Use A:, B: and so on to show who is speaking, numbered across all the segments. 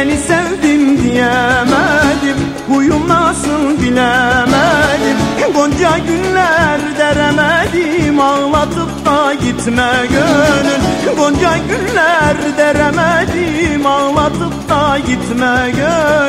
A: Seni sevdim diyemedim. Huyum nasıl bilemedim. Gonca günler deremedim. Ağlatıp da gitme gönül. Gonca günler deremedim. Ağlatıp da gitme gönül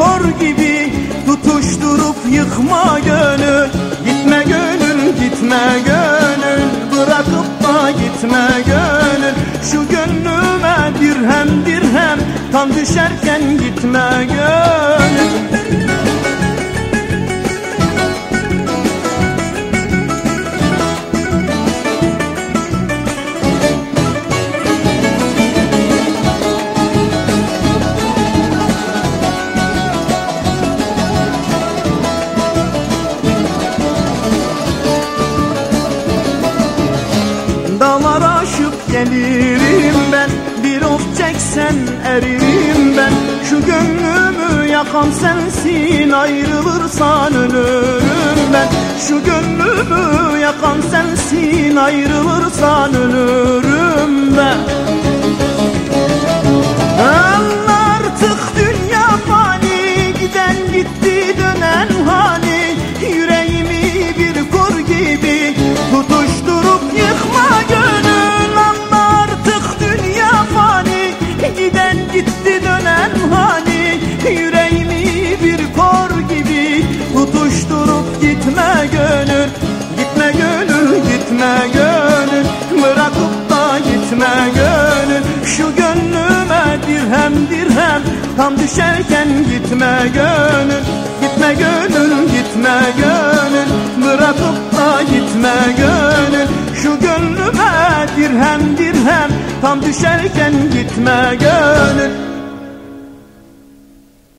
A: kor gibi Tutuşturup yıkma gönül. Gitme gönül gitme gönül. Bırakıp da gitme gönül. Şu gönlüme dirhem dirhem Kan düşerken gitme gönül gelirim ben. Bir of çeksen eririm ben. Şu gönlümü yakan sensin Ayrılırsan ölürüm ben. Şu gönlümü yakan sensin Ayrılırsan ölürüm ben. Artık dünya fani Giden gitti dönen hani. Yüreğimi bir kor gibi Tutuşturup Giden gitti dönen hani Yüreğimi bir kor gibi Tutuşturup gitme gönül Gitme gönül gitme gönül Bırakıp da gitme gönül. Şu gönlüme dirhem dirhem Tam düşerken gitme gönül Gitme gönül gitme gönül Tam düşerken gitme gönül